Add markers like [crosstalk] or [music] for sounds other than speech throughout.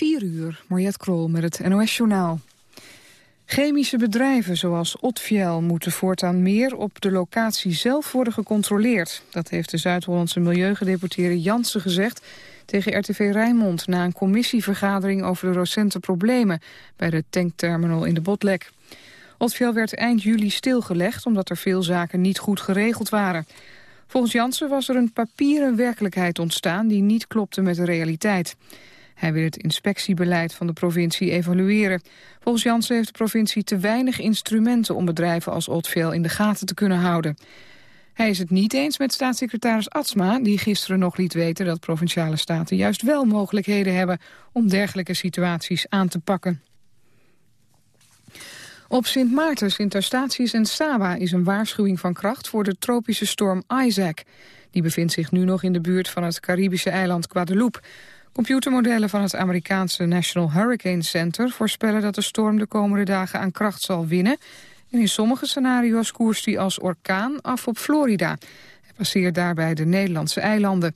4 uur, Mariette Krol met het NOS-journaal. Chemische bedrijven zoals Otfiel moeten voortaan meer op de locatie zelf worden gecontroleerd. Dat heeft de Zuid-Hollandse milieugedeputeerde Jansen gezegd tegen RTV Rijnmond na een commissievergadering over de recente problemen bij de tankterminal in de Botlek. Otfiel werd eind juli stilgelegd omdat er veel zaken niet goed geregeld waren. Volgens Jansen was er een papieren werkelijkheid ontstaan die niet klopte met de realiteit. Hij wil het inspectiebeleid van de provincie evalueren. Volgens Jansen heeft de provincie te weinig instrumenten om bedrijven als Otveel in de gaten te kunnen houden. Hij is het niet eens met staatssecretaris Atsma, die gisteren nog liet weten dat provinciale staten juist wel mogelijkheden hebben om dergelijke situaties aan te pakken. Op Sint Maarten, Sint Eustatius en Saba is een waarschuwing van kracht voor de tropische storm Isaac. Die bevindt zich nu nog in de buurt van het Caribische eiland Guadeloupe. Computermodellen van het Amerikaanse National Hurricane Center voorspellen dat de storm de komende dagen aan kracht zal winnen. En in sommige scenario's koerst hij als orkaan af op Florida. Hij passeert daarbij de Nederlandse eilanden.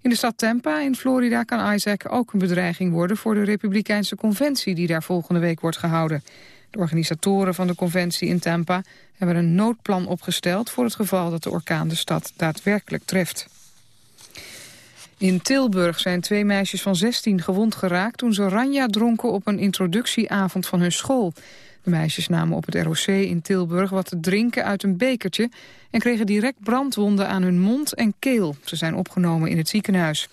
In de stad Tampa in Florida kan Isaac ook een bedreiging worden voor de Republikeinse conventie die daar volgende week wordt gehouden. De organisatoren van de conventie in Tampa hebben een noodplan opgesteld voor het geval dat de orkaan de stad daadwerkelijk treft. In Tilburg zijn twee meisjes van 16 gewond geraakt toen ze ranja dronken op een introductieavond van hun school. De meisjes namen op het ROC in Tilburg wat te drinken uit een bekertje en kregen direct brandwonden aan hun mond en keel. Ze zijn opgenomen in het ziekenhuis.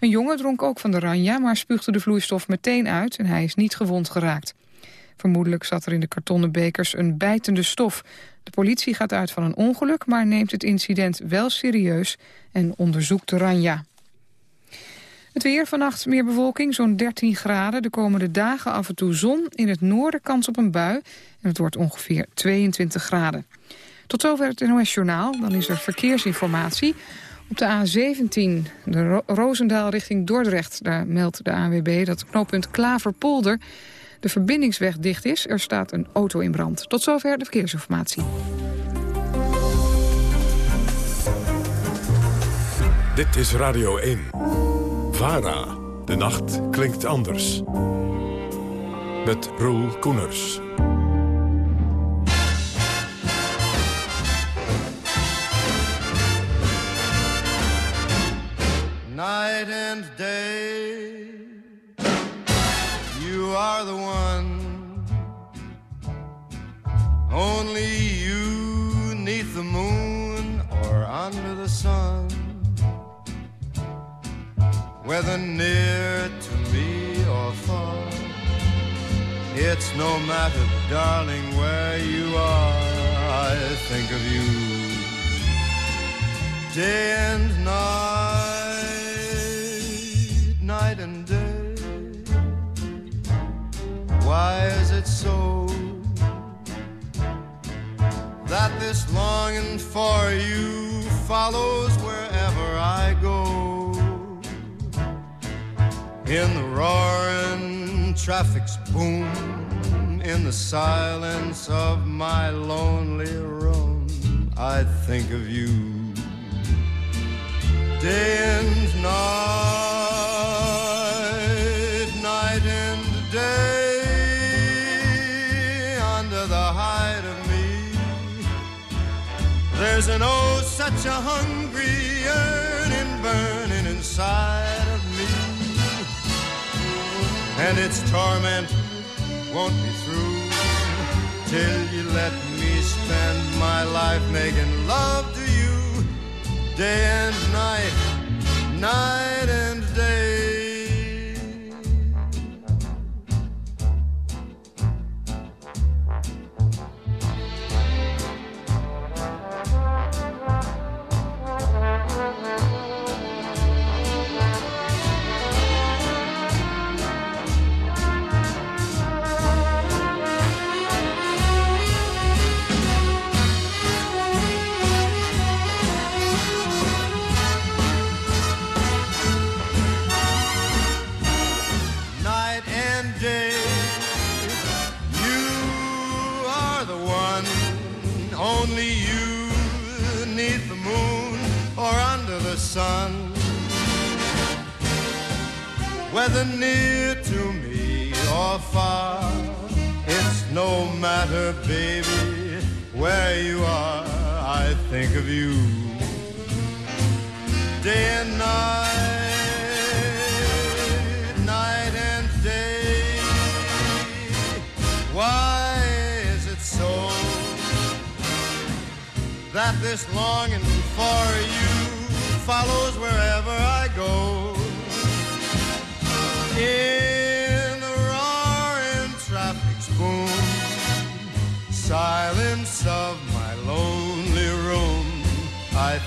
Een jongen dronk ook van de ranja, maar spuugde de vloeistof meteen uit en hij is niet gewond geraakt. Vermoedelijk zat er in de kartonnen bekers een bijtende stof. De politie gaat uit van een ongeluk, maar neemt het incident wel serieus en onderzoekt de ranja. Het weer vannacht meer bewolking, zo'n 13 graden. De komende dagen af en toe zon. In het noorden kans op een bui. En het wordt ongeveer 22 graden. Tot zover het NOS Journaal. Dan is er verkeersinformatie. Op de A17, de Ro Roosendaal richting Dordrecht. Daar meldt de ANWB dat knooppunt Klaverpolder de verbindingsweg dicht is. Er staat een auto in brand. Tot zover de verkeersinformatie. Dit is Radio 1. VARA. De nacht klinkt anders. Met Roel Koeners. Night and day, you are the one. Only you neath the moon or under the sun. Whether near to me or far. It's no matter, darling, where you are, I think of you day and night, night and day. Why is it so that this longing for you follows wherever I go? In the roaring traffic's boom, in the silence of my lonely room, I think of you day and night, night and day, under the hide of me. There's an oh, such a hungry yearning burning inside and its torment won't be through till you let me spend my life making love to you. Day and night, night and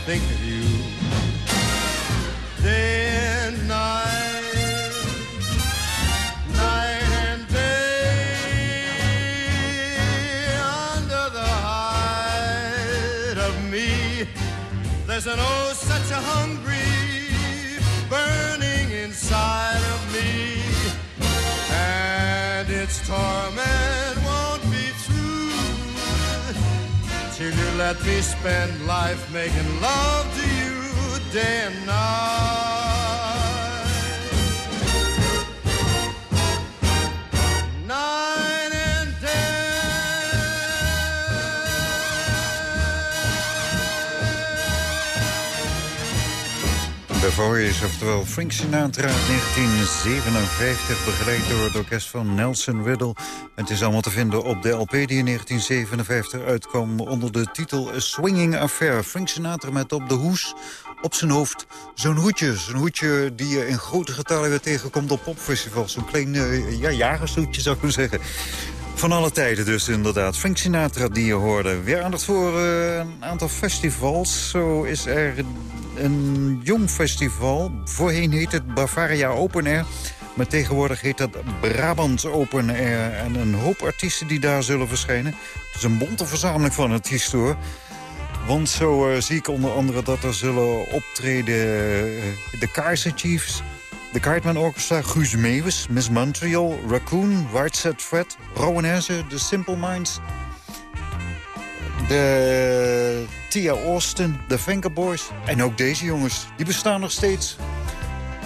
think of you day and night, night and day, under the hide of me, there's an oh such a hungry burning inside of me, and its torment let me spend life making love to you day and night. The Voice, oftewel Frank Sinatra 1957, begeleid door het orkest van Nelson Riddle. Het is allemaal te vinden op de LP die in 1957 uitkwam onder de titel Swinging Affair. Frank Sinatra met op de hoes op zijn hoofd zo'n hoedje. Zo'n hoedje die je in grote getallen weer tegenkomt op popfestivals. Zo'n klein uh, ja, jagershoedje zou ik kunnen zeggen. Van alle tijden dus inderdaad. Frank die je hoorde. Weer aandacht voor uh, een aantal festivals. Zo is er een jong festival. Voorheen heet het Bavaria Open Air. Maar tegenwoordig heet dat Brabant Open Air. En een hoop artiesten die daar zullen verschijnen. Het is een bonte verzameling van artiesten hoor. Want zo uh, zie ik onder andere dat er zullen optreden uh, de Kaiser Chiefs... de Cartman Orchestra, Guus Meeuwis, Miss Montreal... Raccoon, White Set Fred, Rowan The Simple Minds... de Tia Austin, de Boys en ook deze jongens. Die bestaan nog steeds.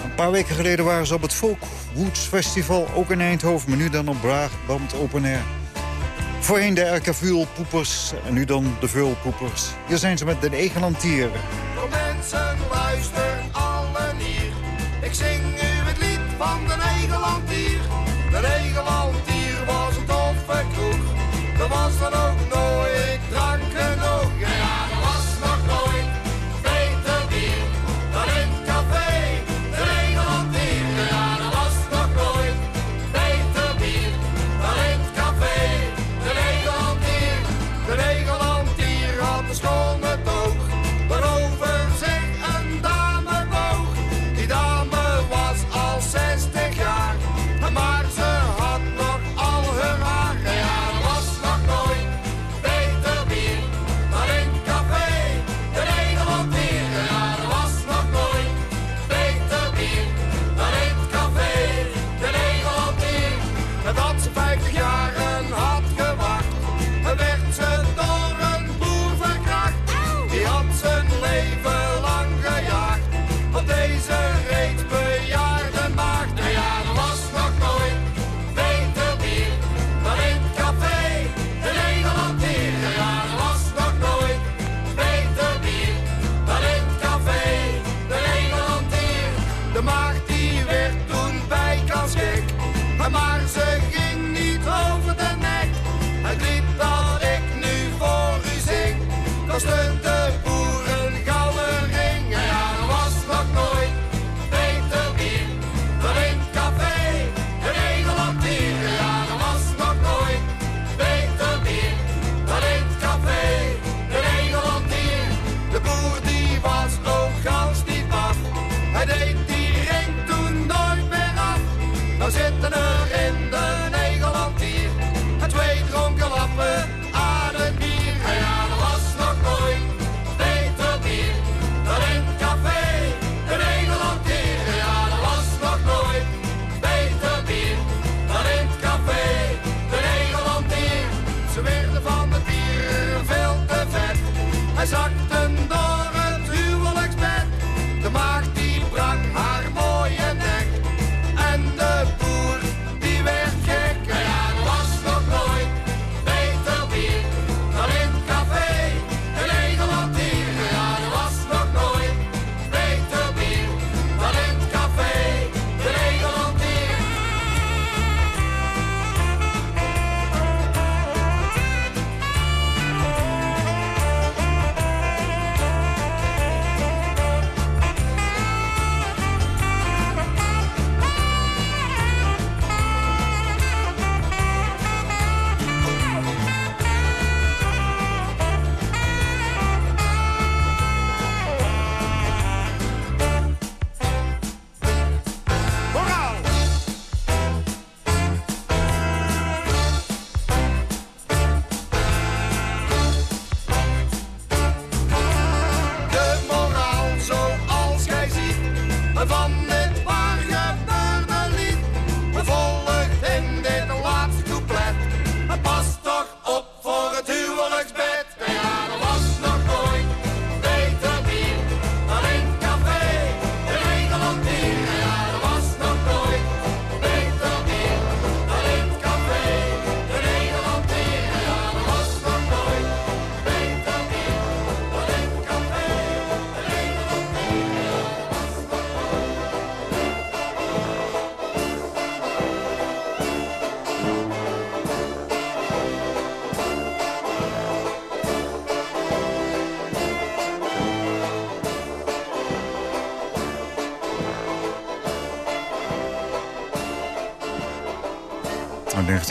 Een paar weken geleden waren ze op het Folk Woods Festival, ook in Eindhoven... maar nu dan op Brabant Open Air. Voorheen de Erkavuulpoepers en nu dan de Veulpoepers. Hier zijn ze met de Egelantieren. Ik zing u het lied van de Egelantier. De Egelantier was een toffe kroeg. Er was dan ook nooit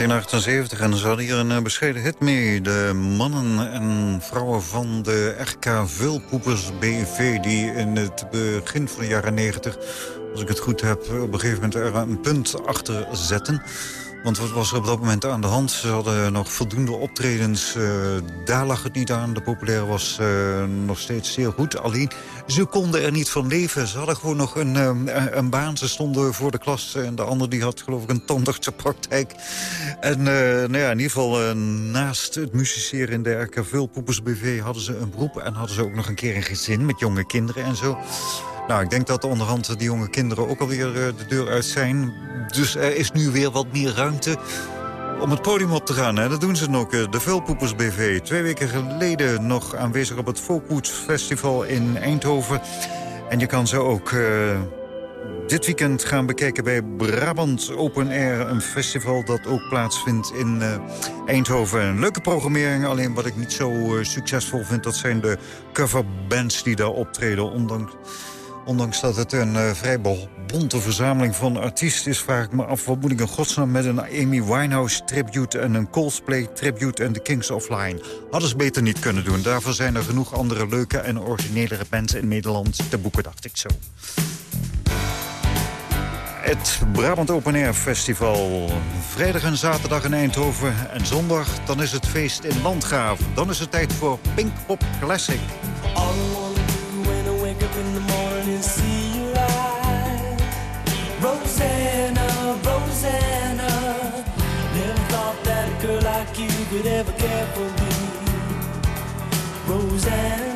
1978 en ze hadden hier een eh, bescheiden hit mee. De mannen en vrouwen van de RK Vulpoepers BV... die in het begin van de jaren 90, als ik het goed heb... op een gegeven moment er een punt achter zetten... Want wat was er op dat moment aan de hand? Ze hadden nog voldoende optredens. Uh, daar lag het niet aan. De populaire was uh, nog steeds zeer goed. Alleen, ze konden er niet van leven. Ze hadden gewoon nog een, uh, een baan. Ze stonden voor de klas. En de ander die had geloof ik een tandartsenpraktijk. En nou ja, in ieder geval naast het musiceren in de RK Vulpoepers BV... hadden ze een beroep en hadden ze ook nog een keer een gezin met jonge kinderen en zo. Nou, ik denk dat onderhand die jonge kinderen ook alweer uh, de deur uit zijn. Dus er is nu weer wat meer ruimte om het podium op te gaan. Hè. Dat doen ze ook, de Vulpoepers BV. Twee weken geleden nog aanwezig op het Folkwood Festival in Eindhoven. En je kan ze ook uh, dit weekend gaan bekijken bij Brabant Open Air. Een festival dat ook plaatsvindt in uh, Eindhoven. Leuke programmering, alleen wat ik niet zo succesvol vind... dat zijn de coverbands die daar optreden. Ondanks Ondanks dat het een uh, vrij bonte verzameling van artiesten is... vraag ik me af, wat moet ik in godsnaam met een Amy Winehouse tribute... en een Coldplay tribute en The Kings of Line? Hadden ze beter niet kunnen doen. Daarvoor zijn er genoeg andere leuke en originelere bands in Nederland te boeken, dacht ik zo. Het Brabant Open Air Festival. Vrijdag en zaterdag in Eindhoven. En zondag, dan is het feest in Landgraaf. Dan is het tijd voor Pinkpop Classic. Ever care for me, Roseanne.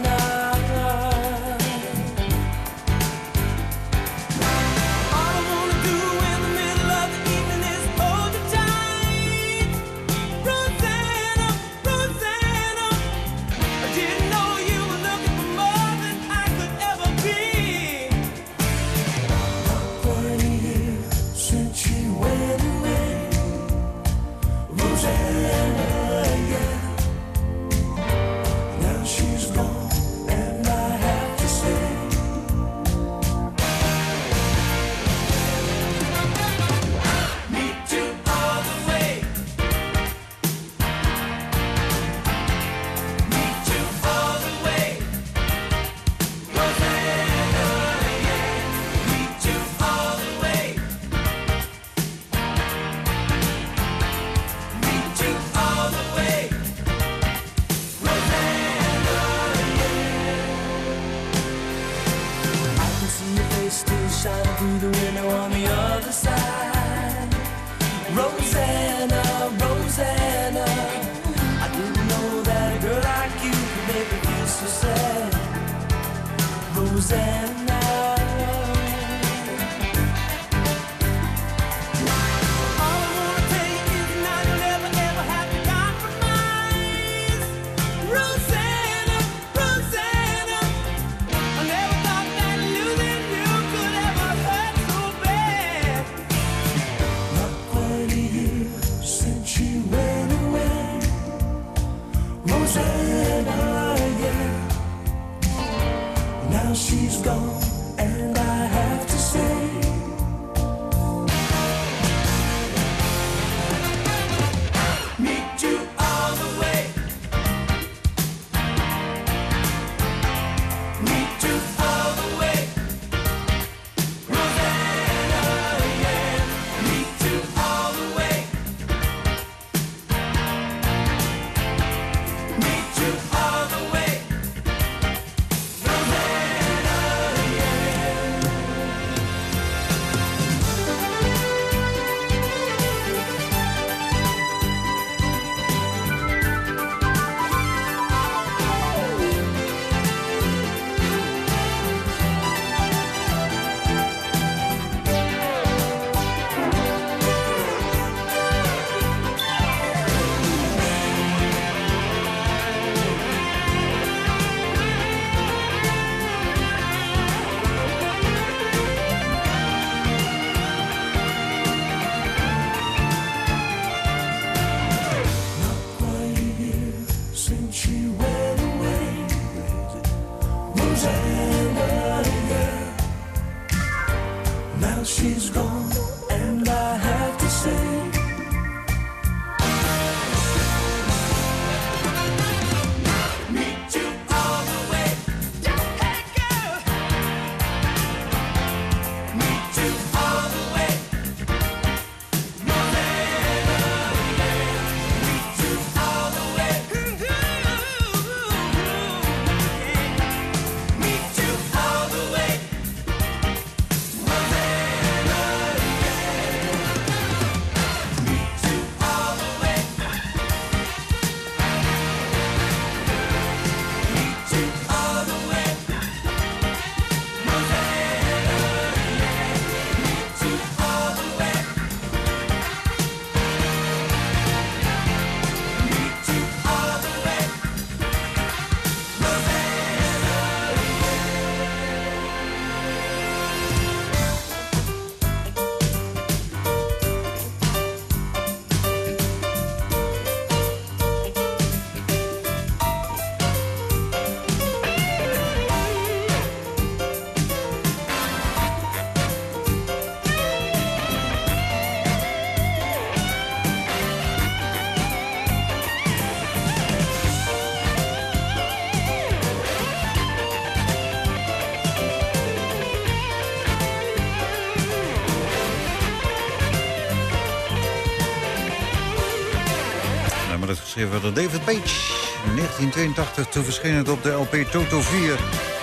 Door David Page. In 1982, toen verscheen het op de LP Toto 4.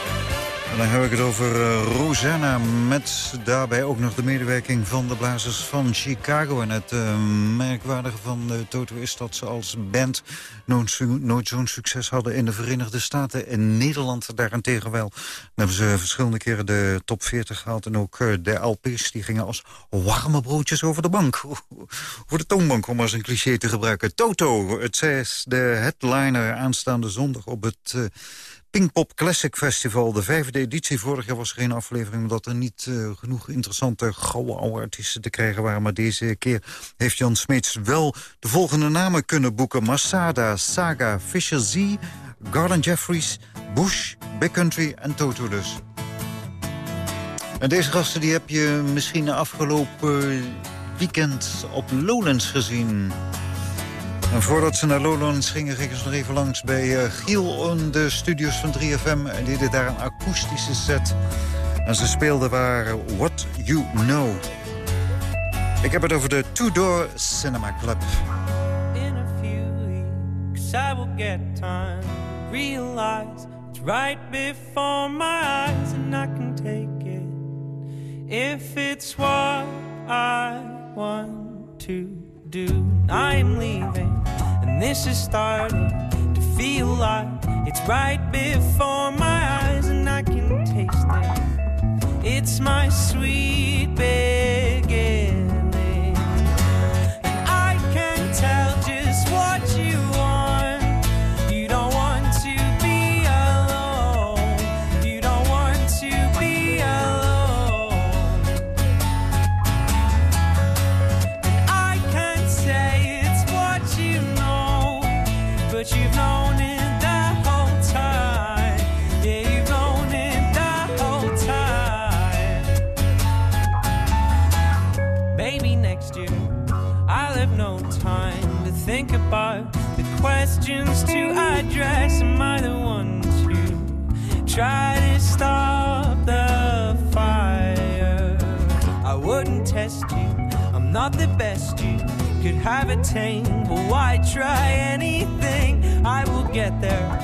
En dan heb ik het over uh, Rosanna met daarbij ook nog de medewerking van de blazers van Chicago. En het uh, merkwaardige van uh, Toto is dat ze als band nooit, zo'n succes hadden in de Verenigde Staten. In Nederland daarentegen wel. Dan hebben ze verschillende keren de top 40 gehaald. En ook de LP's die gingen als warme broodjes over de bank. [laughs] Voor de toonbank om als een cliché te gebruiken. Toto, het is de headliner aanstaande zondag op het... Pinkpop Classic Festival, de vijfde editie. Vorig jaar was er geen aflevering omdat er niet uh, genoeg interessante gouden oude artiesten te krijgen waren. Maar deze keer heeft Jan Smeets wel de volgende namen kunnen boeken. Masada, Saga, Fisher Z, Garland Jeffries, Bush, Big Country en Toto dus. En deze gasten die heb je misschien afgelopen weekend op Lowlands gezien. En voordat ze naar Lowlands gingen, gingen ze nog even langs bij uh, Giel in de studios van 3FM. En die deden daar een akoestische set. En ze speelden waar What You Know. Ik heb het over de Two Door Cinema Club. In a few weeks I will get time realize it's right before my eyes and I can take it if it's what I want to do. I'm leaving, and this is starting to feel like it's right before my eyes, and I can taste it. It's my sweet beginning. Questions to address. Am I the one to try to stop the fire? I wouldn't test you, I'm not the best you could have attained. But why try anything? I will get there.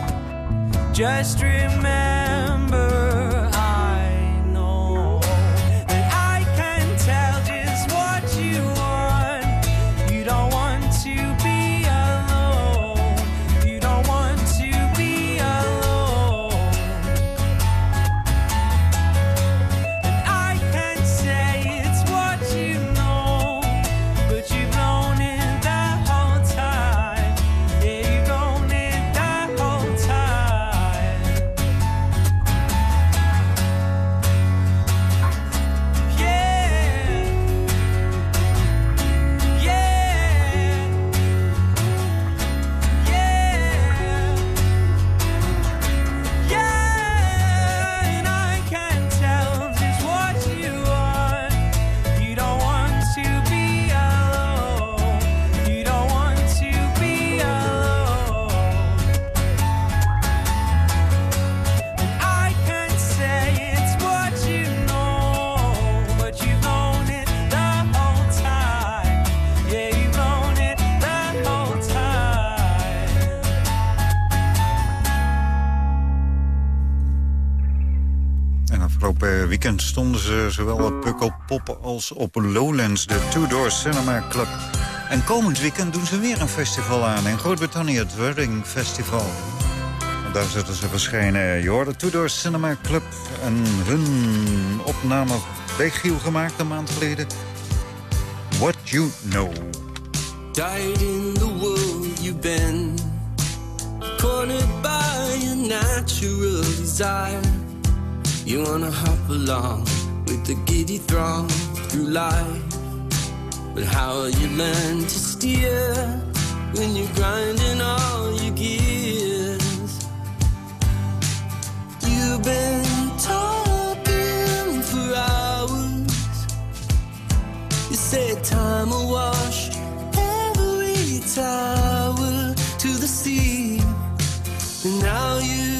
Just remember. Weekend stonden ze zowel op Pukkelpop als op Lowlands, de Two Door Cinema Club. En komend weekend doen ze weer een festival aan in Groot-Brittannië, het Festival. Daar zullen ze verschijnen. Je hoorde Two Door Cinema Club en hun opname Giel gemaakt een maand geleden. What You Know. Died in the world you've been Cornered by your natural desire You wanna hop along with the giddy throng through life. But how will you learn to steer when you're grinding all your gears? You've been talking for hours. You said time will wash every tower to the sea. And now you've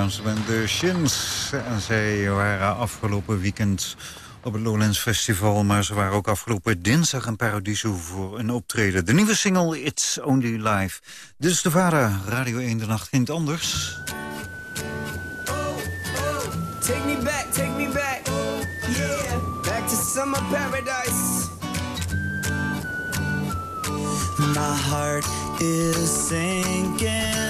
Council de Shins. En zij waren afgelopen weekend op het Lowlands Festival... maar ze waren ook afgelopen dinsdag in Paradiso voor een optreden. De nieuwe single It's Only Life. Dit is de vader, Radio 1 de Nacht, ging anders. Oh, oh, take me back, take me back. Yeah, back to summer paradise. My heart is sinking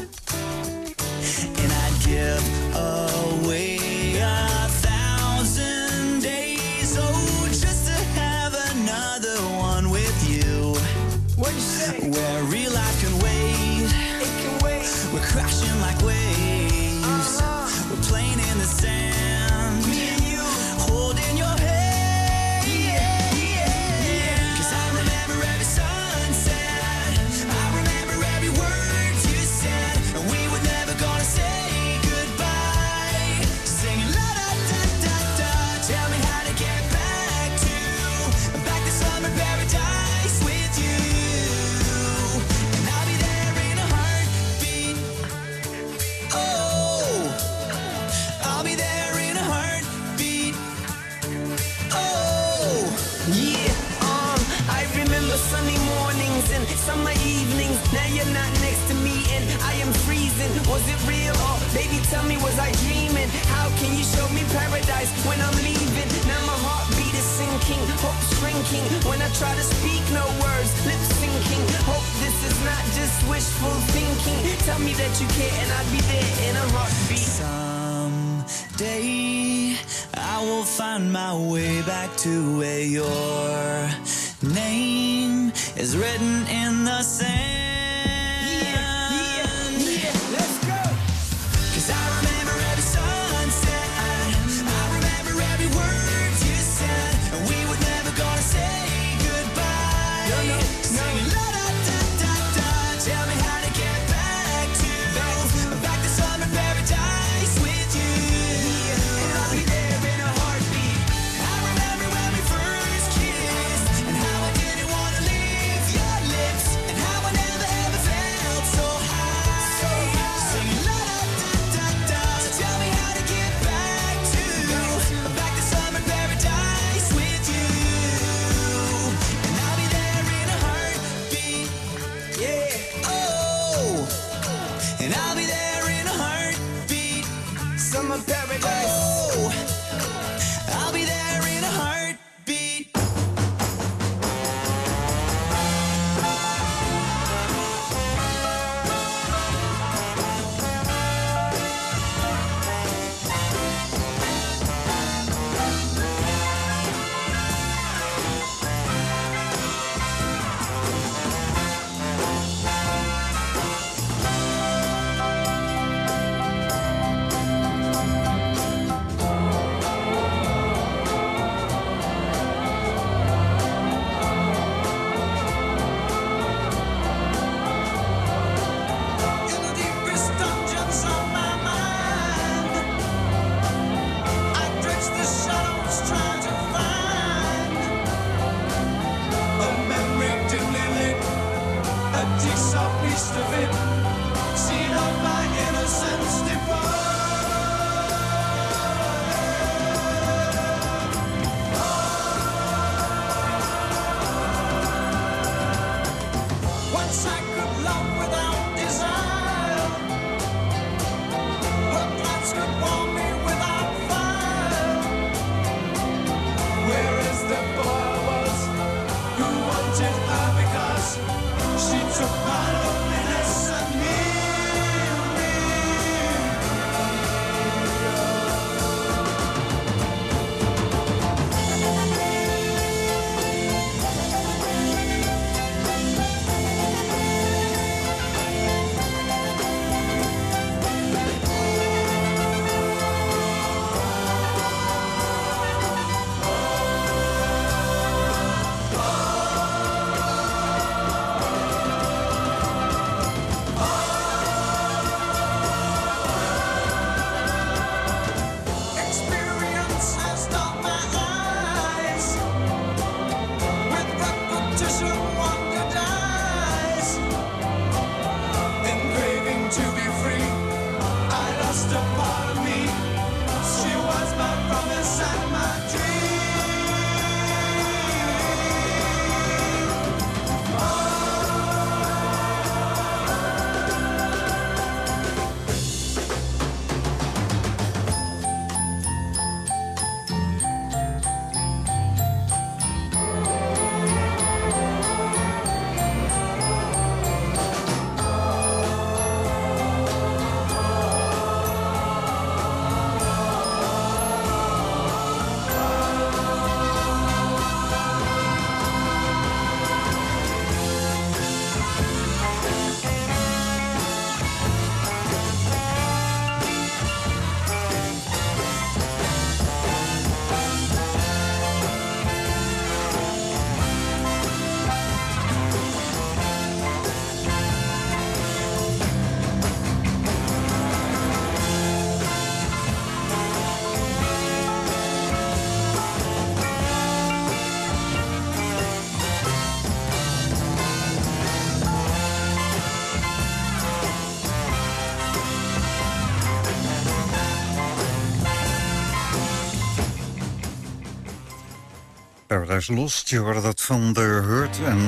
Paradise Lost, je hoorde dat van The Hurt. En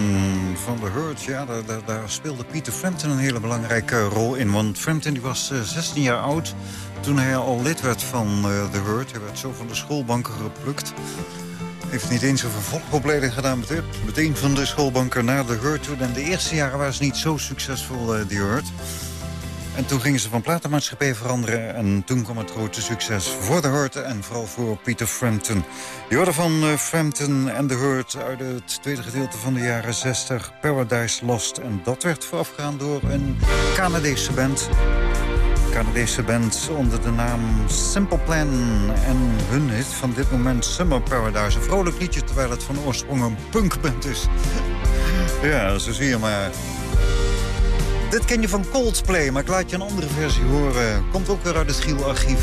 van The Hurt, ja, daar, daar, speelde Peter Frampton een hele belangrijke rol in. Want Frampton die was 16 eh, jaar oud toen hij al lid werd van uh, The Hurt. Hij werd zo van de schoolbanken geplukt. Heeft niet eens een vervolgopleiding gedaan. Meteen, meteen van de schoolbanken naar The Hurt. En de eerste jaren ze niet zo succesvol, uh, The Hurt. En toen gingen ze van platenmaatschappij veranderen. En toen kwam het grote succes voor The Hurt en vooral voor Peter Frampton. Je hoorde van uh, Frampton en The Hurt uit het tweede gedeelte van de jaren 60. Paradise Lost. En dat werd voorafgegaan door een Canadese band. Canadese band onder de naam Simple Plan. En hun hit van dit moment Summer Paradise. Een vrolijk liedje terwijl het van oorsprong een punkband is. [laughs] ja, zo zie je maar. Dit ken je van Coldplay, maar ik laat je een andere versie horen. Komt ook weer uit het Giel-archief.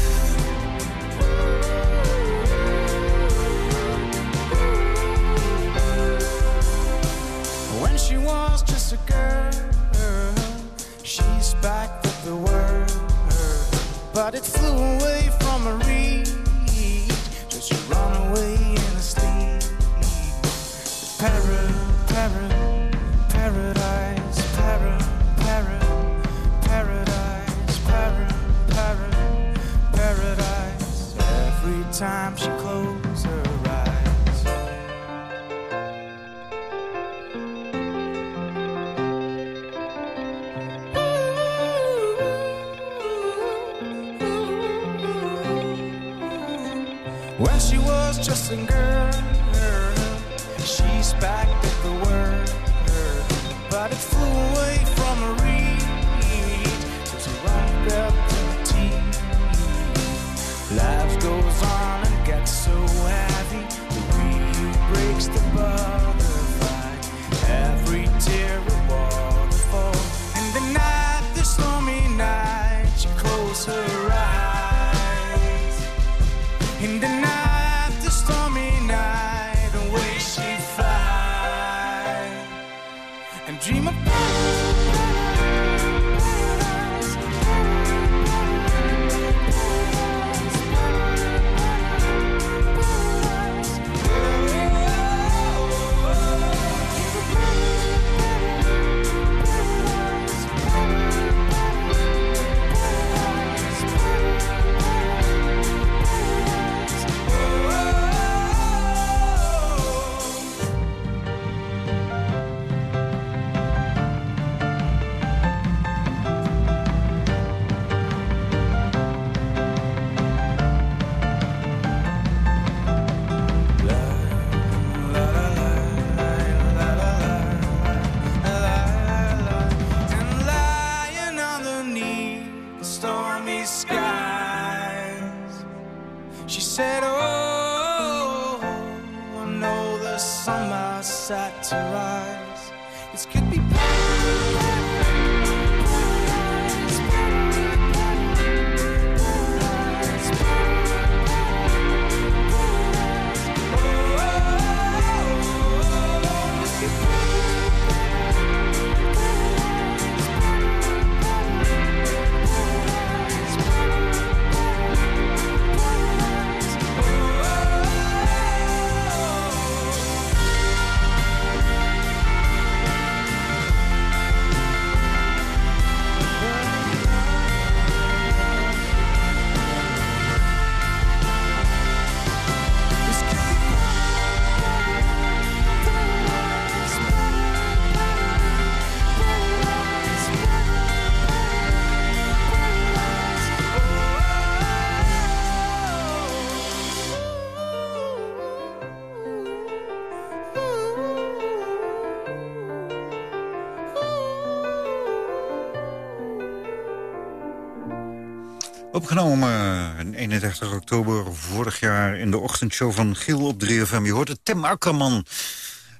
When she was just a girl, she's back with the word. But it flew away from her reach, just run away in a sleep. Para, para, paradise, time she closes her eyes. When she was just a girl, Opgenomen 31 oktober vorig jaar in de ochtendshow van Giel op 3FM. Je hoort het Tim Akkerman.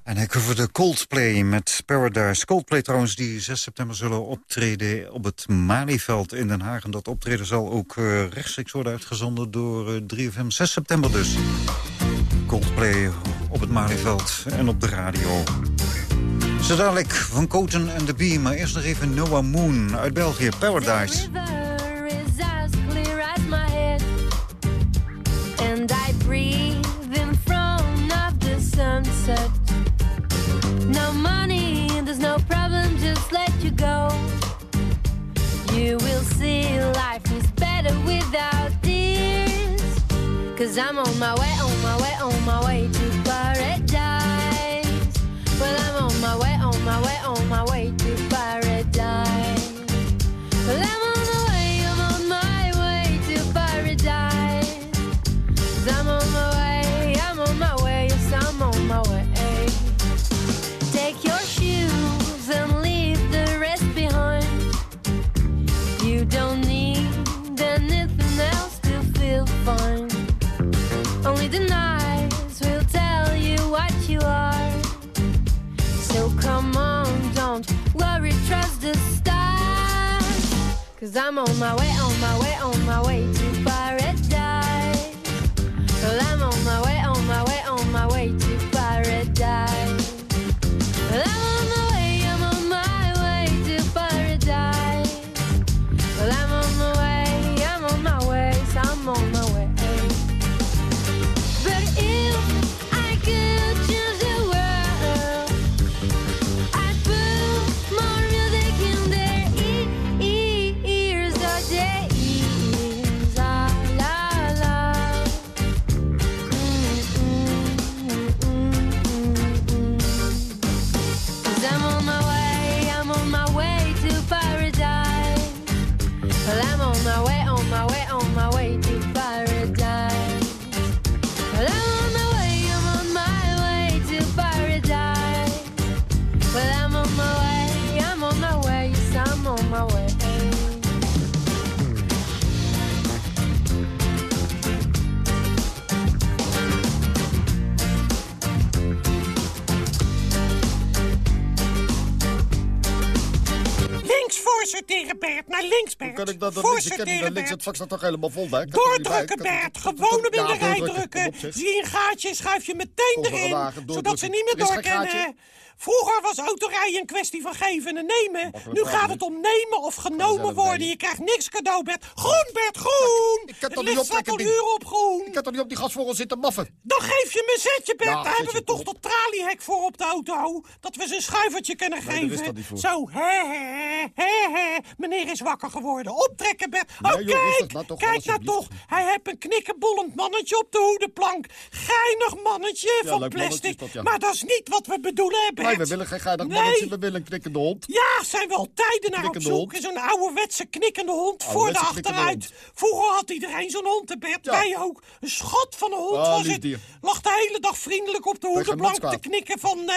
En hij coverde Coldplay met Paradise. Coldplay trouwens, die 6 september zullen optreden op het Malieveld in Den Haag. En dat optreden zal ook uh, rechtstreeks worden uitgezonden door uh, 3FM. 6 september dus. Coldplay op het Malieveld en op de radio. Zo Van Koten en de Bee. Maar eerst nog even Noah Moon uit België. Paradise. And I breathe in front of the sunset. No money, there's no problem, just let you go. You will see life is better without Cause I'm on my way, on my way, on my way to paradise. Well, I'm on my way, on my way, on my way to paradise. Well, Cause I'm on my way, on my way, on my way to paradise. Voorsorteren, Bert. Naar links, Bert. Hoe kan ik dat dan links? Ik ken niet naar links. Het vak staat toch helemaal vol, bij. Doordrukken, Bert. Gewoon hem in de rij drukken. Op. Zie je een gaatje, schuif je meteen erin. Zodat ze niet meer Er is door geen gaatje. kunnen. Vroeger was autorijden een kwestie van geven en nemen. Nu gaat het om nemen of genomen worden. Je krijgt niks cadeau, Bert. Groen, Bert, groen. Ik kan toch niet staat optrekken, al ding. uren op groen. Ik kan toch niet op die gasvogel zitten maffen? Dan geef je me een zetje, Bert. Daar hebben we toch dat traliehek voor op de auto. Dat we ze een schuivertje kunnen geven. Zo, hè, hè, hè. Meneer is wakker geworden. Optrekken, Bert. Oh, kijk. toch, kijk nou toch. Hij heeft een knikkenbollend mannetje op de hoedenplank. Geinig mannetje van plastic. Maar dat is niet wat we bedoelen, hè, Bert. Nee, we willen geen geinig Nee. mannetje. We willen een knikkende hond. Ja, zijn we al tijden naar op zoek. Zo'n ouderwetse knikkende hond voor de achteruit. Vroeger had iedereen zo'n hond, Bert. Ja. Wij ook. Een schot van een hond Ah, was het. Lag de hele dag vriendelijk op de hoedenplank te knikken van... eh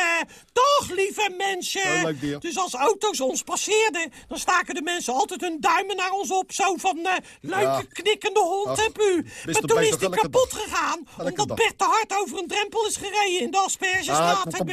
dag, lieve mensen. Een leuk dier. Dus als auto's ons passeerden, dan staken de mensen altijd hun duimen naar ons op. Zo van, eh, leuke Ja. knikkende hond Ach, heb u. Maar toen is die kapot dag. gegaan. Omdat. Bert te hard over een drempel is gereden in de Ah, Aspergestraat, hè,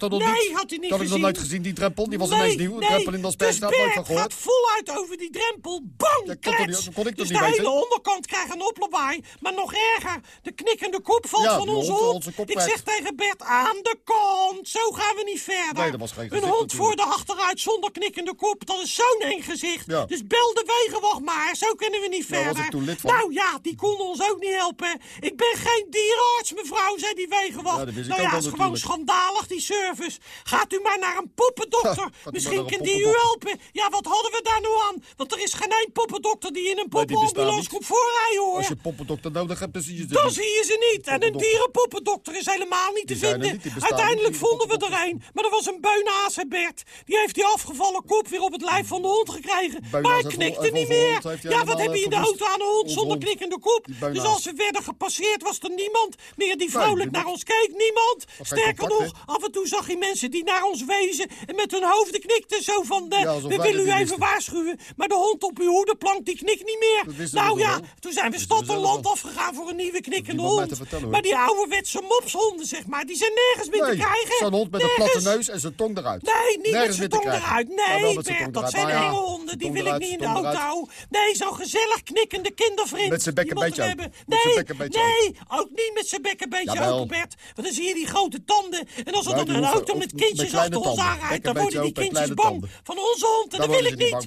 nog Nee, niet. had hij niet Dat heb ik nog gezien. nooit gezien, die drempel. Die was Nee, ineens nieuw. Een drempel in Aspergestraat, nooit van Bert gehoord. gaat voluit over die drempel. Bang, Ja, niet- klets. dat kon ik dus niet de weten? hele onderkant krijgt een oplawaai. Maar nog erger, de knikkende kop valt Ja, van onze hond, hond. onze Ik zeg tegen Bert, aan de kant. Zo gaan we niet verder. Nee, dat was geen een gezicht hond natuurlijk. voor de achteruit zonder knikkende kop, dat is zo'n eng gezicht. Ja. Dus bel de wegenwacht maar, zo kunnen we niet was verder. ik toen lid van. Nou ja, die konden ons ook niet helpen. Ik ben geen dierenarts, mevrouw, zei die wegenwacht. Dat nou ja, het is gewoon schandalig, die service. Gaat u maar naar een poppendokter. [laughs] Misschien kan die u helpen. Ja, wat hadden we daar nou aan? Want er is geen één poppendokter die in een poppenambulance komt voorrijden, hoor. Als je poppendokter nodig hebt, dan zie je ze Dan niet. zie je ze niet. En een Poppendokter. dierenpoppendokter is helemaal niet te vinden. niet, Uiteindelijk vonden we er een. Maar er was een beunaas, hè, Bert. Die heeft die afgevallen kop weer op het lijf van de hond gekregen. Maar hij knikte niet meer. Ja, wat heb je in de eh, auto aan een hond zonder knikkende kop? Dus als we werden gepasseerd, was er niemand meer die vrolijk naar ons keek. Niemand. Sterker nog, af en toe zag je mensen die naar ons wezen en met hun hoofden knikten. Zo van, eh, Ja, alsof we willen u even wisten. waarschuwen. Maar de hond op uw hoedenplank, die knikt niet meer. Nou ja, wel. toen zijn we stad en land afgegaan voor een nieuwe knikkende hond. maar die ouderwetse mopshonden, zeg maar, die zijn nergens meer te krijgen. zo'n hond met een platte neus en zijn tong eruit. Nee, niet Nergens met zijn tong eruit. Nee, Bert, dat eruit. zijn enge honden. Die wil ik niet in de auto. Nee, zo'n gezellig knikkende kindervriend. Met zijn bek een beetje hebben. Nee, een nee, ook niet met zijn bek een beetje open, Bert. Want dan zie je die grote tanden. En als er dan die een auto met kindjes achter ons aanrijdt, dan worden die kindjes bang tanden. van onze hond. En dat wil ik niet.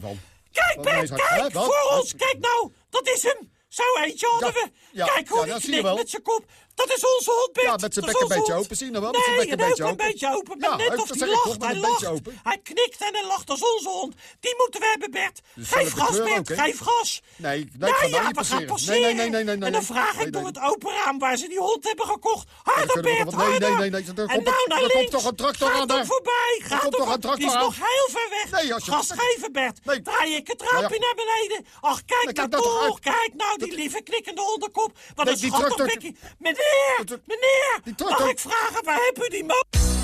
Kijk, Bert, kijk, voor ons. Kijk nou, dat is hem. Zo eentje hadden we. Kijk hoe die knikt met zijn kop. Dat is onze hond, Bert. Ja, met zijn bek een beetje open. Zie je nou wel? Met zijn bek een en beetje open. een beetje open. Maar Ja, net of hij lacht. met Hij lacht. open. Hij knikt en hij lacht als onze hond. Die moeten we hebben, Bert. Dus Geef gas, Bert. Geef gas. Nee, nee, ja, we gaan passeren. Nee, nee, nee, nee, nee, En dan nee. vraag ik Nee, door nee. het open raam waar ze die hond hebben gekocht. Harder, we Bert, nee, harder. nee, nee, nee, er En komt- nou naar komt links. toch een tractor aan daar. voorbij. Er Gaat komt toch een voor- Die is tractor nog heel ver weg. Nee, Gas geven, Bert. Draai ik het raampje naar beneden. Ach, kijk nou toch. Kijk nou, die lieve knikkende hondenkop. Wat een schattig tractor- bekkie. Meneer, meneer. Mag ik vragen, waar heb u die mo...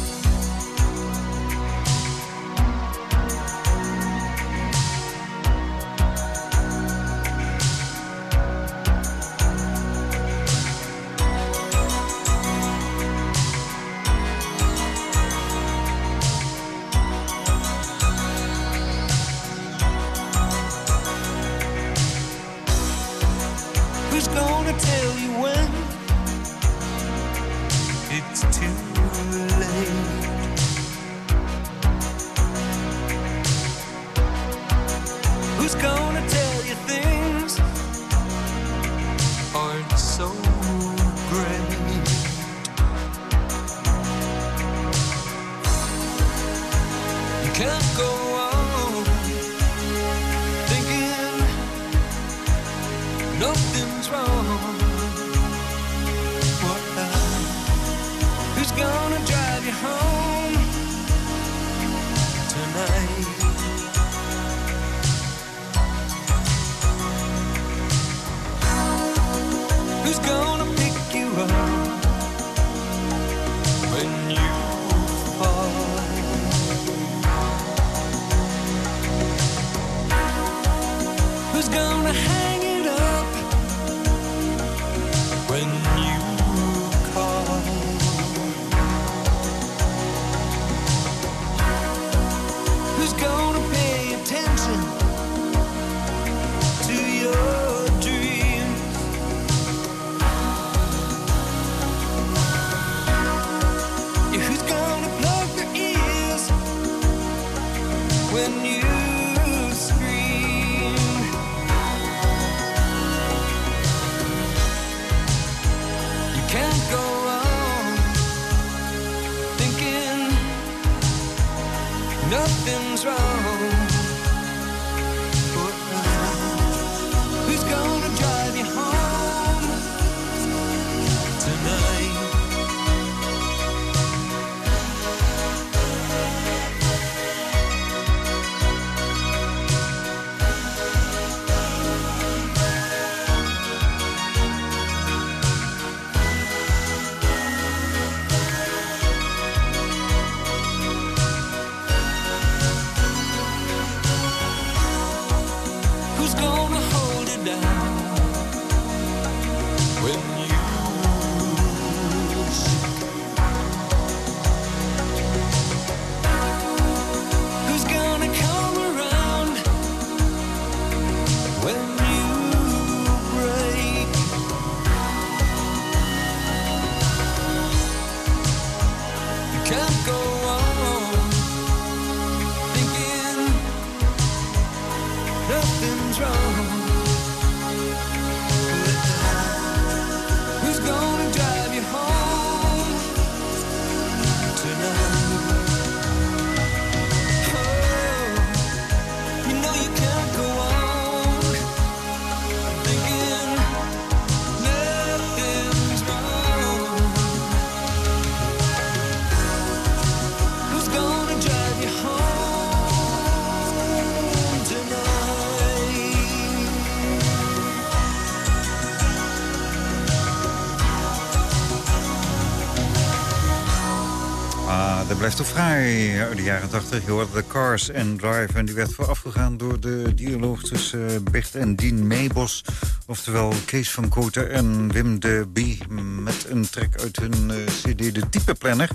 Fraai uit de jaren 80. Je hoorde de Cars and Drive. En die werd voorafgegaan door de dialoog tussen eh, Bert en Dien Meebos. Oftewel Kees van Koten en Wim de Bie. Met een track uit hun eh, cd De Type Planner.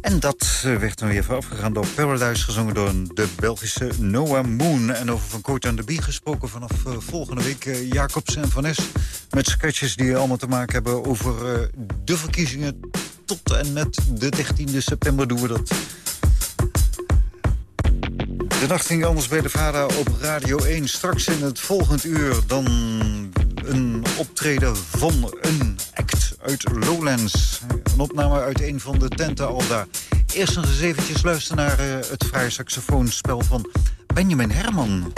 En dat eh, werd dan weer voorafgegaan door Paradise, gezongen door de Belgische Noah Moon. En over Van Koot en de Bie gesproken vanaf volgende week eh, Jacobs en Van Es. Met sketches die allemaal te maken hebben over de verkiezingen. Tot en met de 13e september doen we dat. De nacht ging anders bij de vader op Radio 1. Straks in het volgend uur dan een optreden van een act uit Lowlands. Een opname uit een van de tenten al daar. Eerst nog eens eventjes luisteren naar eh, het fraaie saxofoonspel van Benjamin Herman.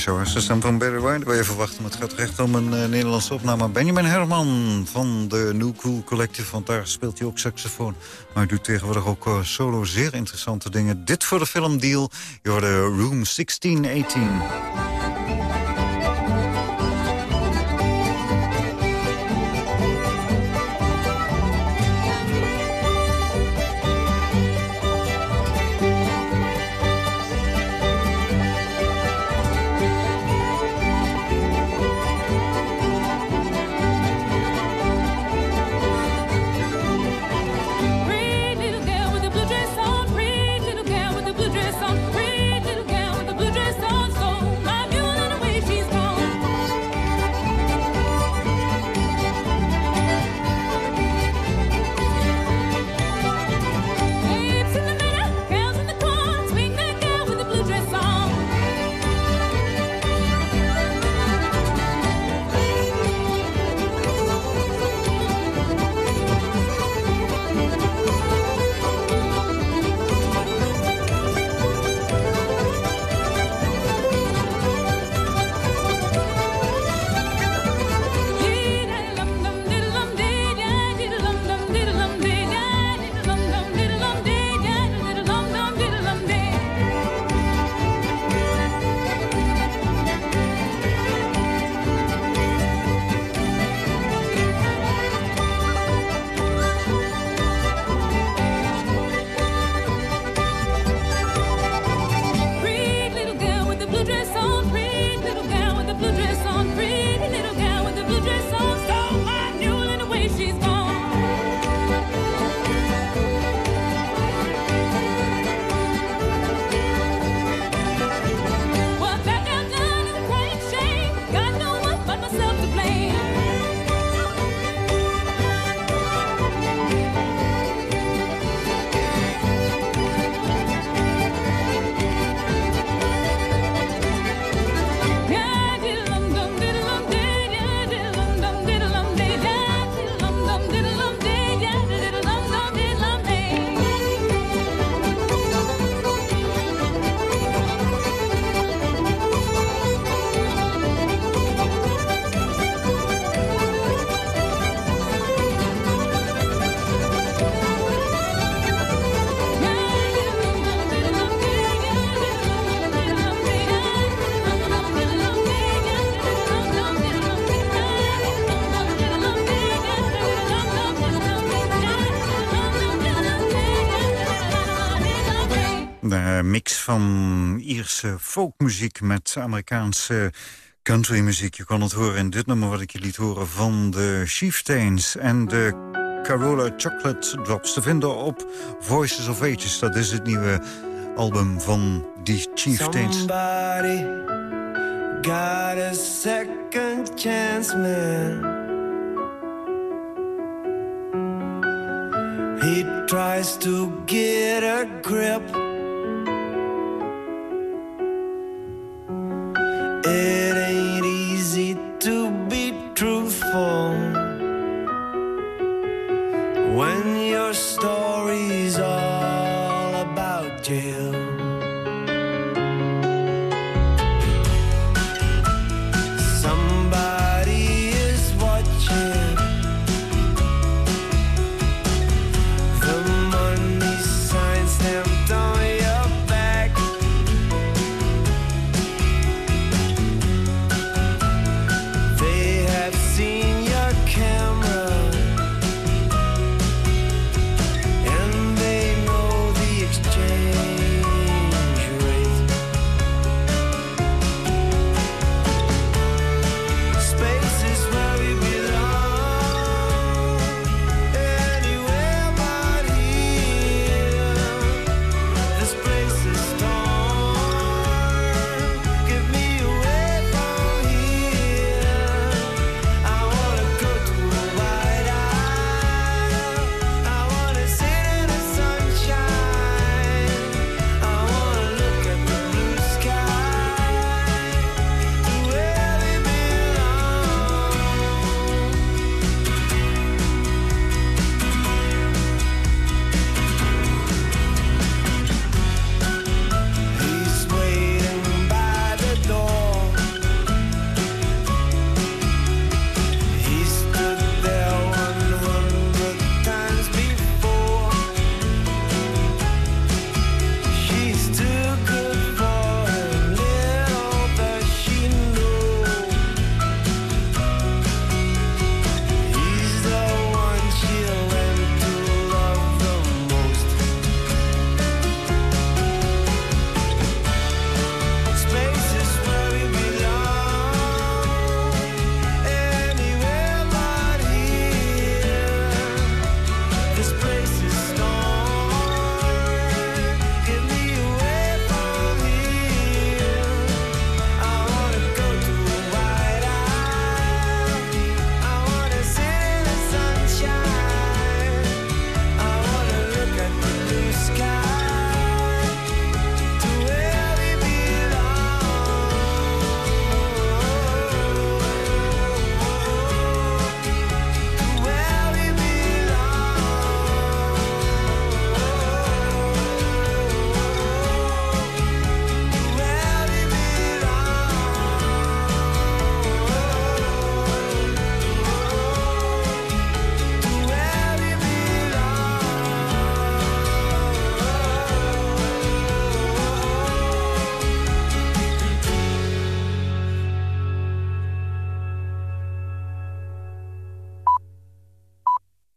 Zo is de stem van Barry White. Wil je even wachten, maar het gaat recht om een eh, Nederlandse opname. Benjamin Herman van de New Cool Collective, want daar speelt hij ook saxofoon. Maar hij doet tegenwoordig ook eh, solo zeer interessante dingen. Dit voor de filmdeal, je hoorde Room 1618. Mix van Ierse folkmuziek met Amerikaanse countrymuziek. Je kan het horen in dit nummer wat ik je liet horen van de Chieftains en de Carola Chocolate Drops te vinden op Voices of Ages. Dat is het nieuwe album van die Chieftains. Got a second chance, man. He tries to get a grip. It